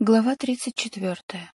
Глава 34.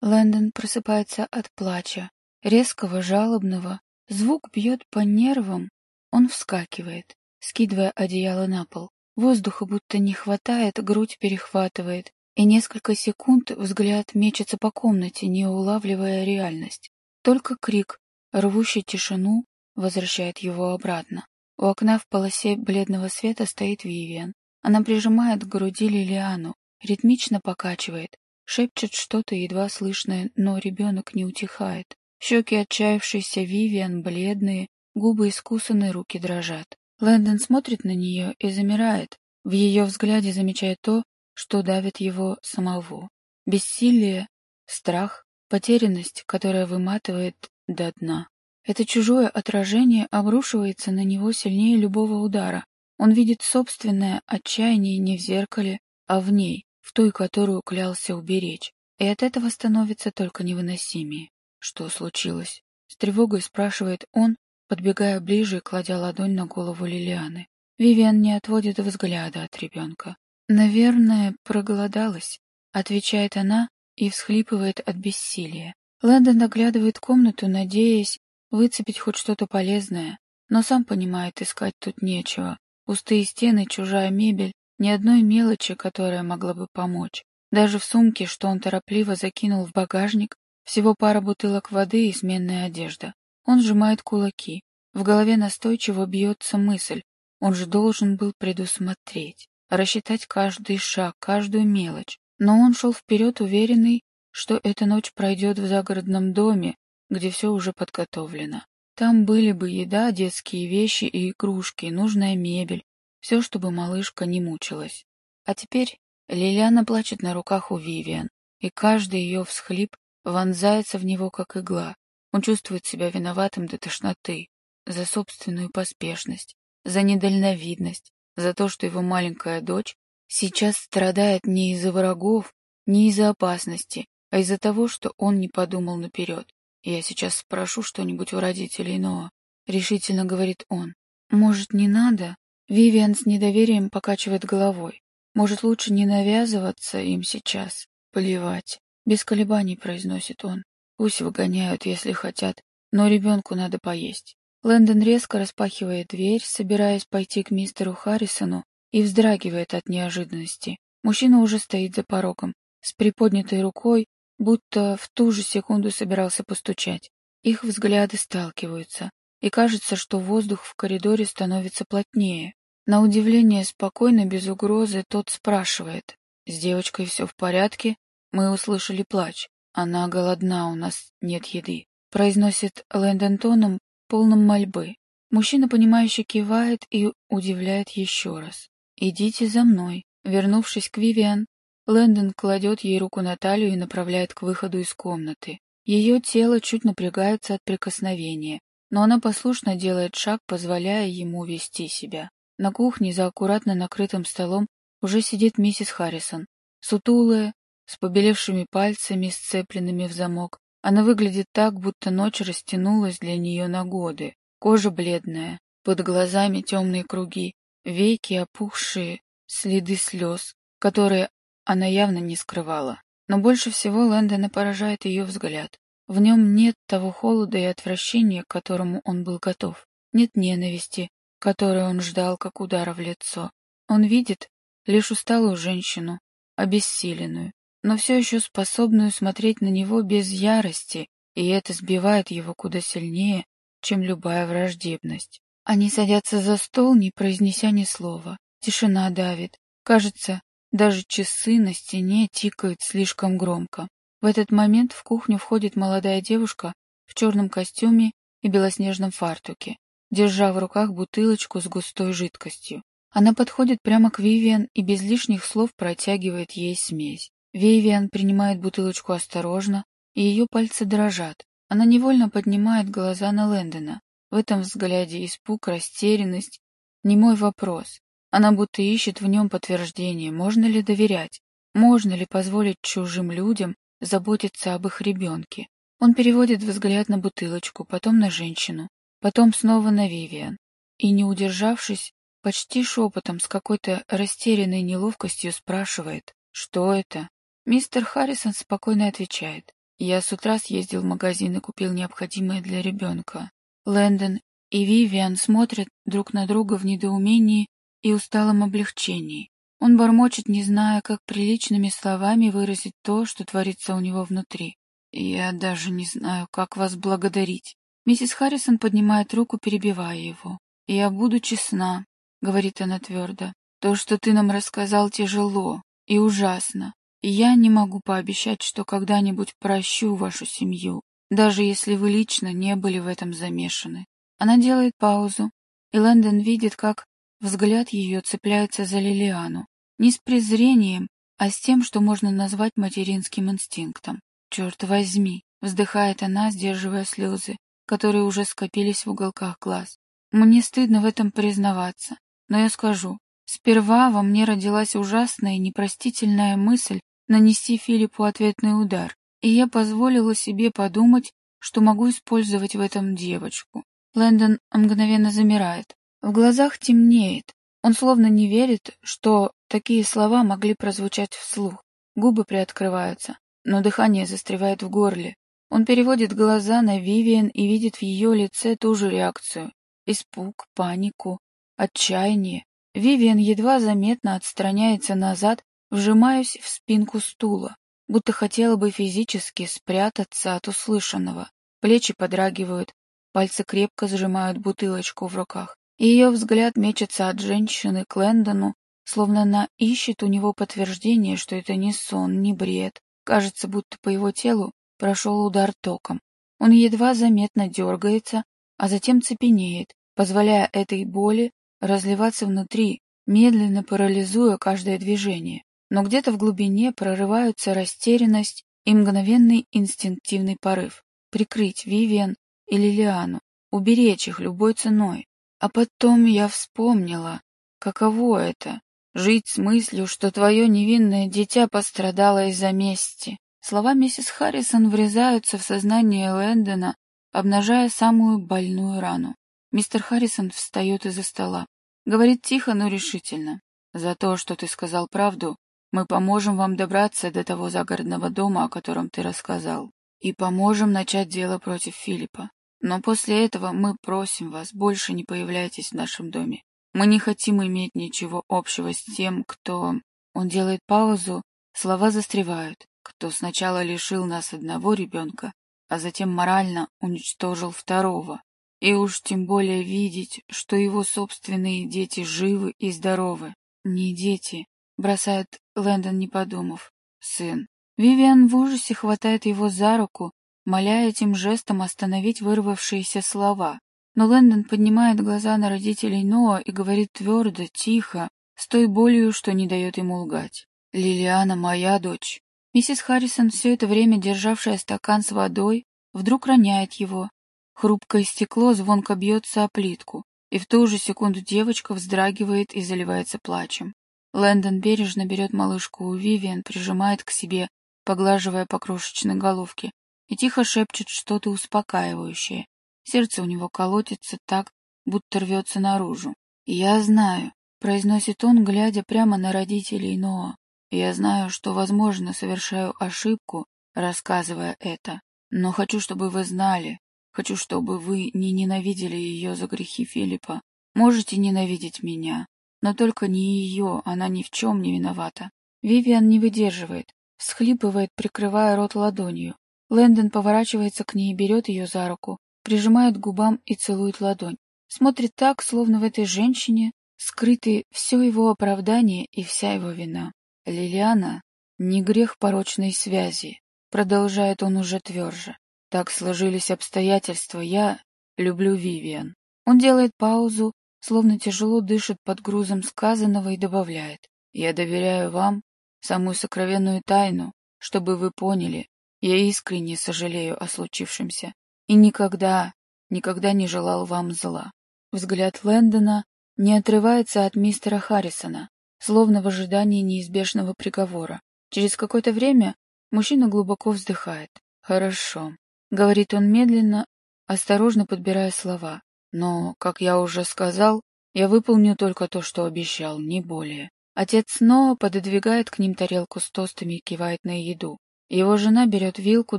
Лэндон просыпается от плача, резкого, жалобного. Звук бьет по нервам. Он вскакивает, скидывая одеяло на пол. Воздуха будто не хватает, грудь перехватывает, и несколько секунд взгляд мечется по комнате, не улавливая реальность. Только крик, рвущий тишину, возвращает его обратно. У окна в полосе бледного света стоит Вивиан. Она прижимает к груди Лилиану, ритмично покачивает, шепчет что-то едва слышное, но ребенок не утихает. Щеки отчаявшейся Вивиан бледные, губы искусаны, руки дрожат. Лэндон смотрит на нее и замирает, в ее взгляде замечая то, что давит его самого. Бессилие, страх, потерянность, которая выматывает до дна. Это чужое отражение обрушивается на него сильнее любого удара. Он видит собственное отчаяние не в зеркале, а в ней, в той, которую клялся уберечь, и от этого становится только невыносимее. Что случилось? С тревогой спрашивает он, подбегая ближе и кладя ладонь на голову Лилианы. Вивиан не отводит взгляда от ребенка. «Наверное, проголодалась», — отвечает она и всхлипывает от бессилия. Лэндон оглядывает комнату, надеясь выцепить хоть что-то полезное, но сам понимает, искать тут нечего. Пустые стены, чужая мебель, ни одной мелочи, которая могла бы помочь. Даже в сумке, что он торопливо закинул в багажник, всего пара бутылок воды и сменная одежда. Он сжимает кулаки. В голове настойчиво бьется мысль. Он же должен был предусмотреть, рассчитать каждый шаг, каждую мелочь. Но он шел вперед, уверенный, что эта ночь пройдет в загородном доме, где все уже подготовлено. Там были бы еда, детские вещи и игрушки, нужная мебель, все, чтобы малышка не мучилась. А теперь Лилиана плачет на руках у Вивиан, и каждый ее всхлип вонзается в него, как игла. Он чувствует себя виноватым до тошноты, за собственную поспешность, за недальновидность, за то, что его маленькая дочь сейчас страдает не из-за врагов, не из-за опасности, а из-за того, что он не подумал наперед. «Я сейчас спрошу что-нибудь у родителей Ноа», — решительно говорит он. «Может, не надо?» Вивиан с недоверием покачивает головой. Может, лучше не навязываться им сейчас? Плевать. Без колебаний произносит он. Пусть выгоняют, если хотят, но ребенку надо поесть. Лэндон резко распахивает дверь, собираясь пойти к мистеру Харрисону, и вздрагивает от неожиданности. Мужчина уже стоит за порогом, с приподнятой рукой, будто в ту же секунду собирался постучать. Их взгляды сталкиваются и кажется, что воздух в коридоре становится плотнее. На удивление спокойно, без угрозы, тот спрашивает. «С девочкой все в порядке?» Мы услышали плач. «Она голодна, у нас нет еды», — произносит Лэндон тоном, полным мольбы. Мужчина, понимающе кивает и удивляет еще раз. «Идите за мной». Вернувшись к Вивиан, Лэндон кладет ей руку на талию и направляет к выходу из комнаты. Ее тело чуть напрягается от прикосновения, но она послушно делает шаг, позволяя ему вести себя. На кухне за аккуратно накрытым столом уже сидит миссис Харрисон, сутулая, с побелевшими пальцами, сцепленными в замок. Она выглядит так, будто ночь растянулась для нее на годы. Кожа бледная, под глазами темные круги, веки опухшие, следы слез, которые она явно не скрывала. Но больше всего Лэндона поражает ее взгляд. В нем нет того холода и отвращения, к которому он был готов. Нет ненависти, которую он ждал, как удара в лицо. Он видит лишь усталую женщину, обессиленную, но все еще способную смотреть на него без ярости, и это сбивает его куда сильнее, чем любая враждебность. Они садятся за стол, не произнеся ни слова. Тишина давит. Кажется, даже часы на стене тикают слишком громко. В этот момент в кухню входит молодая девушка в черном костюме и белоснежном фартуке, держа в руках бутылочку с густой жидкостью. Она подходит прямо к Вивиан и без лишних слов протягивает ей смесь. Вивиан принимает бутылочку осторожно, и ее пальцы дрожат. Она невольно поднимает глаза на Лэндона. В этом взгляде испуг, растерянность, немой вопрос. Она будто ищет в нем подтверждение, можно ли доверять, можно ли позволить чужим людям заботиться об их ребенке. Он переводит взгляд на бутылочку, потом на женщину, потом снова на Вивиан. И, не удержавшись, почти шепотом с какой-то растерянной неловкостью спрашивает, что это? Мистер Харрисон спокойно отвечает. Я с утра съездил в магазин и купил необходимое для ребенка. Лэндон и Вивиан смотрят друг на друга в недоумении и усталом облегчении. Он бормочет, не зная, как приличными словами выразить то, что творится у него внутри. «Я даже не знаю, как вас благодарить». Миссис Харрисон поднимает руку, перебивая его. «Я буду честна», — говорит она твердо. «То, что ты нам рассказал, тяжело и ужасно. И я не могу пообещать, что когда-нибудь прощу вашу семью, даже если вы лично не были в этом замешаны». Она делает паузу, и Лэндон видит, как Взгляд ее цепляется за Лилиану. Не с презрением, а с тем, что можно назвать материнским инстинктом. «Черт возьми!» — вздыхает она, сдерживая слезы, которые уже скопились в уголках глаз. «Мне стыдно в этом признаваться, но я скажу. Сперва во мне родилась ужасная и непростительная мысль нанести Филиппу ответный удар, и я позволила себе подумать, что могу использовать в этом девочку. Лэндон мгновенно замирает. В глазах темнеет. Он словно не верит, что такие слова могли прозвучать вслух. Губы приоткрываются, но дыхание застревает в горле. Он переводит глаза на Вивиан и видит в ее лице ту же реакцию. Испуг, панику, отчаяние. Вивиан едва заметно отстраняется назад, вжимаясь в спинку стула, будто хотела бы физически спрятаться от услышанного. Плечи подрагивают, пальцы крепко сжимают бутылочку в руках и ее взгляд мечется от женщины к Лэндону, словно она ищет у него подтверждение, что это не сон, не бред. Кажется, будто по его телу прошел удар током. Он едва заметно дергается, а затем цепенеет, позволяя этой боли разливаться внутри, медленно парализуя каждое движение. Но где-то в глубине прорываются растерянность и мгновенный инстинктивный порыв. Прикрыть Вивиан и Лилиану, уберечь их любой ценой. А потом я вспомнила, каково это — жить с мыслью, что твое невинное дитя пострадало из-за мести. Слова миссис Харрисон врезаются в сознание Лэндона, обнажая самую больную рану. Мистер Харрисон встает из-за стола. Говорит тихо, но решительно. «За то, что ты сказал правду, мы поможем вам добраться до того загородного дома, о котором ты рассказал, и поможем начать дело против Филиппа. Но после этого мы просим вас, больше не появляйтесь в нашем доме. Мы не хотим иметь ничего общего с тем, кто...» Он делает паузу, слова застревают. «Кто сначала лишил нас одного ребенка, а затем морально уничтожил второго. И уж тем более видеть, что его собственные дети живы и здоровы. Не дети», — бросает Лэндон, не подумав. «Сын». Вивиан в ужасе хватает его за руку, моля этим жестом остановить вырвавшиеся слова. Но Лэндон поднимает глаза на родителей Ноа и говорит твердо, тихо, с той болью, что не дает ему лгать. «Лилиана моя дочь». Миссис Харрисон, все это время державшая стакан с водой, вдруг роняет его. Хрупкое стекло звонко бьется о плитку, и в ту же секунду девочка вздрагивает и заливается плачем. Лэндон бережно берет малышку у Вивиан, прижимает к себе, поглаживая по крошечной головке, и тихо шепчет что-то успокаивающее. Сердце у него колотится так, будто рвется наружу. «Я знаю», — произносит он, глядя прямо на родителей Ноа. «Я знаю, что, возможно, совершаю ошибку, рассказывая это, но хочу, чтобы вы знали, хочу, чтобы вы не ненавидели ее за грехи Филиппа. Можете ненавидеть меня, но только не ее, она ни в чем не виновата». Вивиан не выдерживает, всхлипывает, прикрывая рот ладонью. Лэндон поворачивается к ней берет ее за руку, прижимает к губам и целует ладонь. Смотрит так, словно в этой женщине скрыты все его оправдание и вся его вина. Лилиана — не грех порочной связи, продолжает он уже тверже. Так сложились обстоятельства, я люблю Вивиан. Он делает паузу, словно тяжело дышит под грузом сказанного и добавляет. Я доверяю вам самую сокровенную тайну, чтобы вы поняли, я искренне сожалею о случившемся и никогда, никогда не желал вам зла. Взгляд Лэндона не отрывается от мистера Харрисона, словно в ожидании неизбежного приговора. Через какое-то время мужчина глубоко вздыхает. «Хорошо», — говорит он медленно, осторожно подбирая слова. «Но, как я уже сказал, я выполню только то, что обещал, не более. Отец снова пододвигает к ним тарелку с тостами и кивает на еду. Его жена берет вилку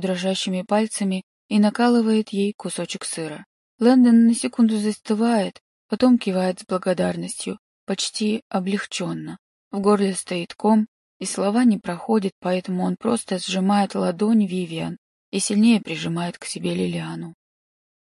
дрожащими пальцами и накалывает ей кусочек сыра. Лэндон на секунду застывает, потом кивает с благодарностью, почти облегченно. В горле стоит ком, и слова не проходят, поэтому он просто сжимает ладонь Вивиан и сильнее прижимает к себе Лилиану.